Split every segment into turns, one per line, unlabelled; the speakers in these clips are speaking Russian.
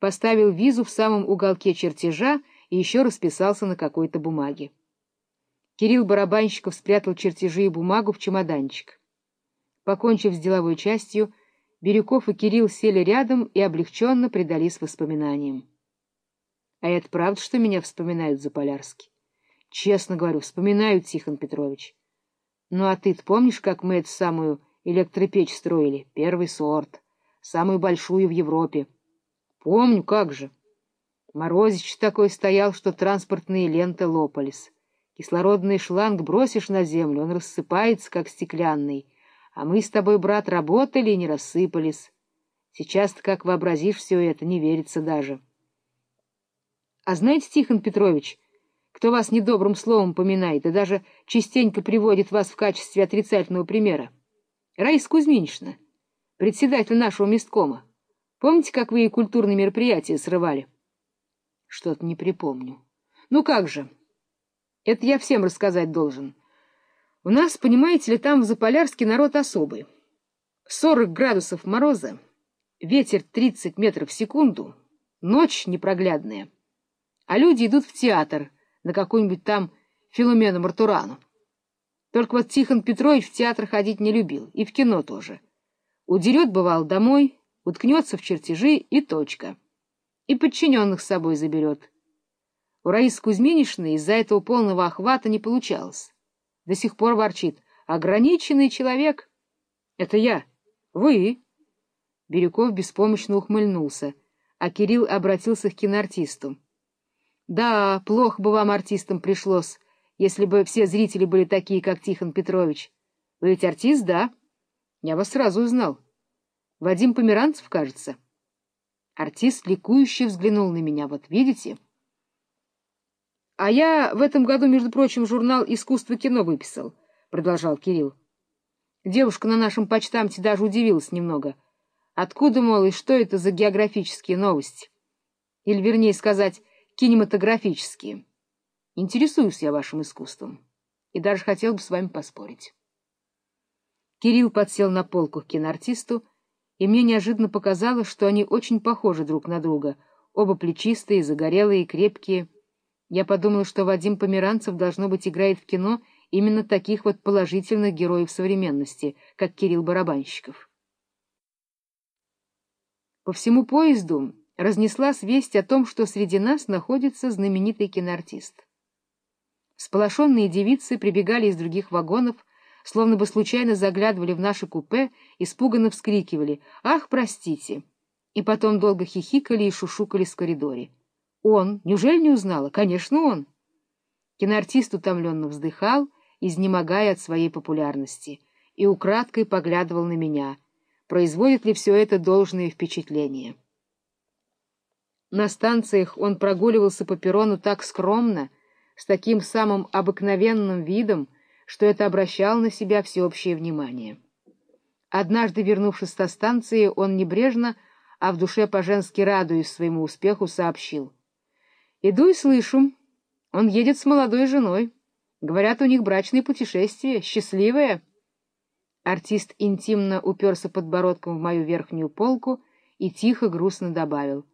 поставил визу в самом уголке чертежа и еще расписался на какой-то бумаге. Кирилл Барабанщиков спрятал чертежи и бумагу в чемоданчик. Покончив с деловой частью, Бирюков и Кирилл сели рядом и облегченно предались воспоминаниям. А это правда, что меня вспоминают за Полярски? Честно говорю, вспоминают, Тихон Петрович. Ну а ты помнишь, как мы эту самую электропечь строили? Первый сорт, самую большую в Европе. Помню, как же. Морозич такой стоял, что транспортные ленты лопались. Кислородный шланг бросишь на землю, он рассыпается, как стеклянный. А мы с тобой, брат, работали и не рассыпались. Сейчас-то, как вообразишь все это, не верится даже. А знаете, Тихон Петрович, кто вас недобрым словом поминает и даже частенько приводит вас в качестве отрицательного примера? Раиса Кузьминична, председатель нашего месткома. Помните, как вы ей культурные мероприятия срывали? Что-то не припомню. Ну как же? Это я всем рассказать должен. У нас, понимаете ли, там в Заполярске народ особый. Сорок градусов мороза, ветер тридцать метров в секунду, ночь непроглядная. А люди идут в театр на какую-нибудь там Филомену Мартурану. Только вот Тихон Петрович в театр ходить не любил, и в кино тоже. Удерет, бывал, домой, уткнется в чертежи и точка. И подчиненных с собой заберет. У Раисы Кузьминишны из-за этого полного охвата не получалось. До сих пор ворчит. Ограниченный человек. Это я. Вы. Бирюков беспомощно ухмыльнулся, а Кирилл обратился к киноартисту. Да, плохо бы вам, артистам, пришлось, если бы все зрители были такие, как Тихон Петрович. Вы ведь артист, да? Я вас сразу узнал. Вадим Померанцев, кажется. Артист ликующе взглянул на меня. Вот видите? — А я в этом году, между прочим, журнал «Искусство кино» выписал, — продолжал Кирилл. Девушка на нашем почтамте даже удивилась немного. Откуда, мол, и что это за географические новости? Или, вернее сказать, кинематографические. Интересуюсь я вашим искусством и даже хотел бы с вами поспорить. Кирилл подсел на полку к киноартисту, и мне неожиданно показалось, что они очень похожи друг на друга, оба плечистые, загорелые, крепкие. Я подумал, что Вадим Померанцев, должно быть, играет в кино именно таких вот положительных героев современности, как Кирилл Барабанщиков. По всему поезду разнеслась весть о том, что среди нас находится знаменитый киноартист. Сполошенные девицы прибегали из других вагонов, словно бы случайно заглядывали в наше купе, испуганно вскрикивали «Ах, простите!» и потом долго хихикали и шушукались в коридоре. «Он! Неужели не узнала? Конечно, он!» Киноартист утомленно вздыхал, изнемогая от своей популярности, и украдкой поглядывал на меня, производит ли все это должное впечатление. На станциях он прогуливался по перрону так скромно, с таким самым обыкновенным видом, что это обращало на себя всеобщее внимание. Однажды, вернувшись со станции, он небрежно, а в душе по-женски радуясь своему успеху, сообщил. «Иду и слышу. Он едет с молодой женой. Говорят, у них брачные путешествия. Счастливое». Артист интимно уперся подбородком в мою верхнюю полку и тихо, грустно добавил.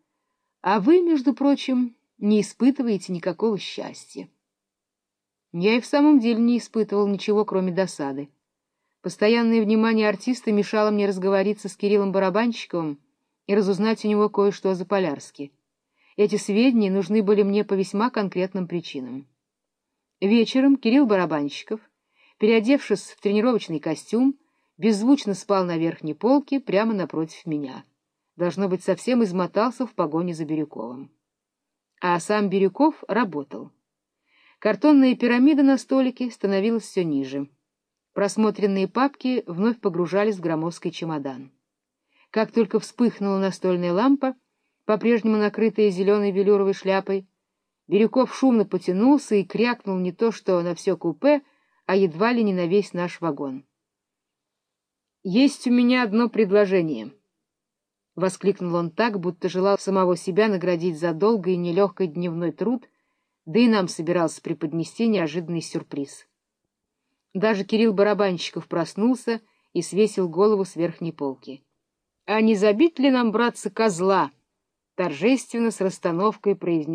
«А вы, между прочим, не испытываете никакого счастья». Я и в самом деле не испытывал ничего, кроме досады. Постоянное внимание артиста мешало мне разговориться с Кириллом Барабанщиковым и разузнать у него кое-что о Заполярске. Эти сведения нужны были мне по весьма конкретным причинам. Вечером Кирилл Барабанщиков, переодевшись в тренировочный костюм, беззвучно спал на верхней полке прямо напротив меня. Должно быть, совсем измотался в погоне за Бирюковым. А сам Бирюков работал. Картонная пирамида на столике становилась все ниже. Просмотренные папки вновь погружались в громоздкий чемодан. Как только вспыхнула настольная лампа, по-прежнему накрытая зеленой велюровой шляпой, Бирюков шумно потянулся и крякнул не то что на все купе, а едва ли не на весь наш вагон. «Есть у меня одно предложение», — воскликнул он так, будто желал самого себя наградить за долгий и нелегкий дневной труд — да и нам собирался преподнести неожиданный сюрприз. Даже Кирилл Барабанщиков проснулся и свесил голову с верхней полки. — А не забить ли нам, братцы, козла? торжественно с расстановкой произнес